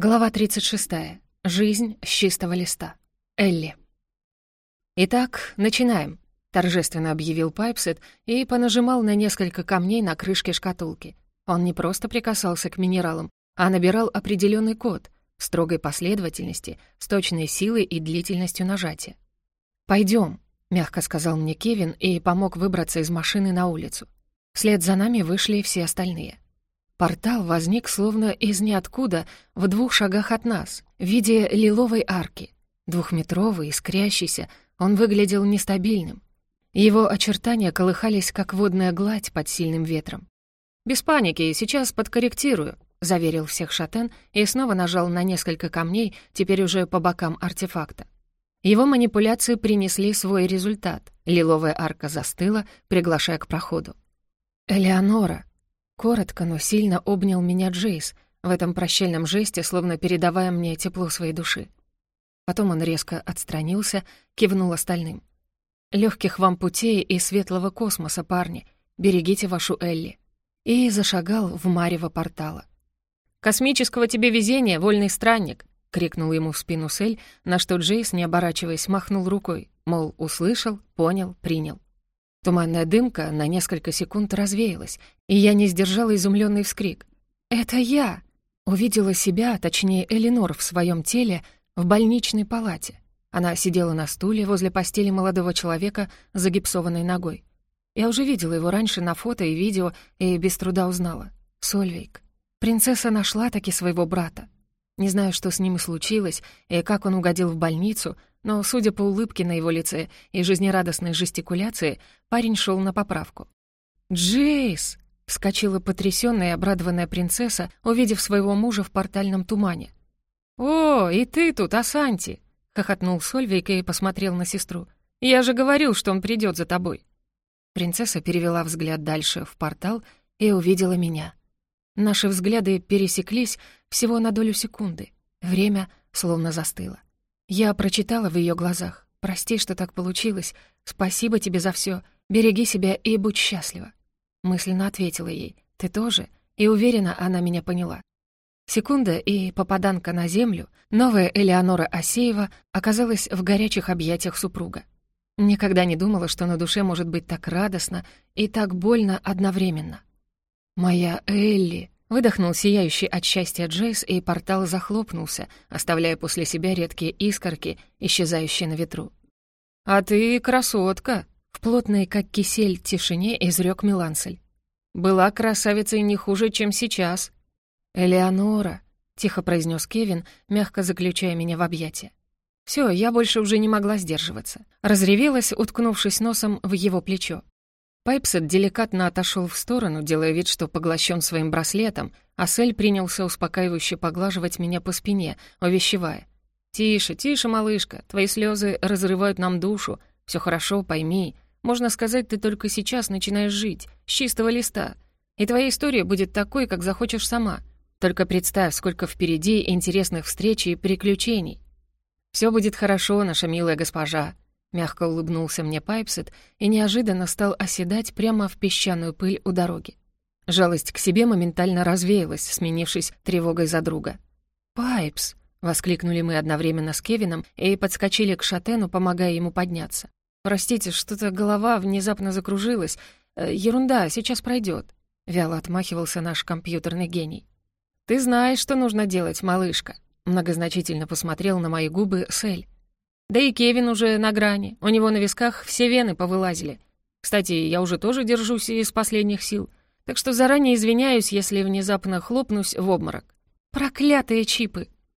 Глава 36. Жизнь с чистого листа. Элли. «Итак, начинаем», — торжественно объявил Пайпсет и понажимал на несколько камней на крышке шкатулки. Он не просто прикасался к минералам, а набирал определенный код в строгой последовательности, с точной силой и длительностью нажатия. Пойдем, мягко сказал мне Кевин и помог выбраться из машины на улицу. Вслед за нами вышли все остальные — Портал возник словно из ниоткуда в двух шагах от нас, в виде лиловой арки. Двухметровый, искрящийся, он выглядел нестабильным. Его очертания колыхались, как водная гладь под сильным ветром. «Без паники, сейчас подкорректирую», — заверил всех Шатен и снова нажал на несколько камней, теперь уже по бокам артефакта. Его манипуляции принесли свой результат. Лиловая арка застыла, приглашая к проходу. «Элеонора», Коротко, но сильно обнял меня Джейс, в этом прощальном жесте, словно передавая мне тепло своей души. Потом он резко отстранился, кивнул остальным. «Лёгких вам путей и светлого космоса, парни. Берегите вашу Элли». И зашагал в марево портала. «Космического тебе везения, вольный странник!» — крикнул ему в спину Сель, на что Джейс, не оборачиваясь, махнул рукой, мол, услышал, понял, принял. Туманная дымка на несколько секунд развеялась, и я не сдержала изумленный вскрик. «Это я!» Увидела себя, точнее Элинор, в своем теле, в больничной палате. Она сидела на стуле возле постели молодого человека с загипсованной ногой. Я уже видела его раньше на фото и видео и без труда узнала. Сольвейк. Принцесса нашла таки своего брата. Не знаю, что с ним случилось, и как он угодил в больницу, но, судя по улыбке на его лице и жизнерадостной жестикуляции, парень шел на поправку. «Джейс!» — вскочила потрясённая и обрадованная принцесса, увидев своего мужа в портальном тумане. «О, и ты тут, Асанти!» — хохотнул Сольвейк и посмотрел на сестру. «Я же говорил, что он придёт за тобой». Принцесса перевела взгляд дальше в портал и увидела меня. Наши взгляды пересеклись всего на долю секунды. Время словно застыло. Я прочитала в ее глазах. «Прости, что так получилось. Спасибо тебе за все. Береги себя и будь счастлива». Мысленно ответила ей. «Ты тоже?» И уверена, она меня поняла. Секунда, и попаданка на землю, новая Элеонора Асеева оказалась в горячих объятиях супруга. Никогда не думала, что на душе может быть так радостно и так больно одновременно. «Моя Элли!» Выдохнул сияющий от счастья Джейс, и портал захлопнулся, оставляя после себя редкие искорки, исчезающие на ветру. «А ты красотка!» — в плотной, как кисель, тишине изрёк Милансель. «Была красавицей не хуже, чем сейчас». «Элеонора!» — тихо произнес Кевин, мягко заключая меня в объятия. Все, я больше уже не могла сдерживаться. Разревелась, уткнувшись носом в его плечо. Пайпсет деликатно отошел в сторону, делая вид, что поглощен своим браслетом, а Сель принялся успокаивающе поглаживать меня по спине, увещевая. «Тише, тише, малышка, твои слезы разрывают нам душу. Все хорошо, пойми. Можно сказать, ты только сейчас начинаешь жить, с чистого листа. И твоя история будет такой, как захочешь сама. Только представь, сколько впереди интересных встреч и приключений. Все будет хорошо, наша милая госпожа», Мягко улыбнулся мне Пайпсет и неожиданно стал оседать прямо в песчаную пыль у дороги. Жалость к себе моментально развеялась, сменившись тревогой за друга. «Пайпс!» — воскликнули мы одновременно с Кевином и подскочили к Шатену, помогая ему подняться. «Простите, что-то голова внезапно закружилась. Э, ерунда, сейчас пройдет. вяло отмахивался наш компьютерный гений. «Ты знаешь, что нужно делать, малышка», — многозначительно посмотрел на мои губы Сель. Да и Кевин уже на грани, у него на висках все вены повылазили. Кстати, я уже тоже держусь из последних сил, так что заранее извиняюсь, если внезапно хлопнусь в обморок. Проклятые чипы!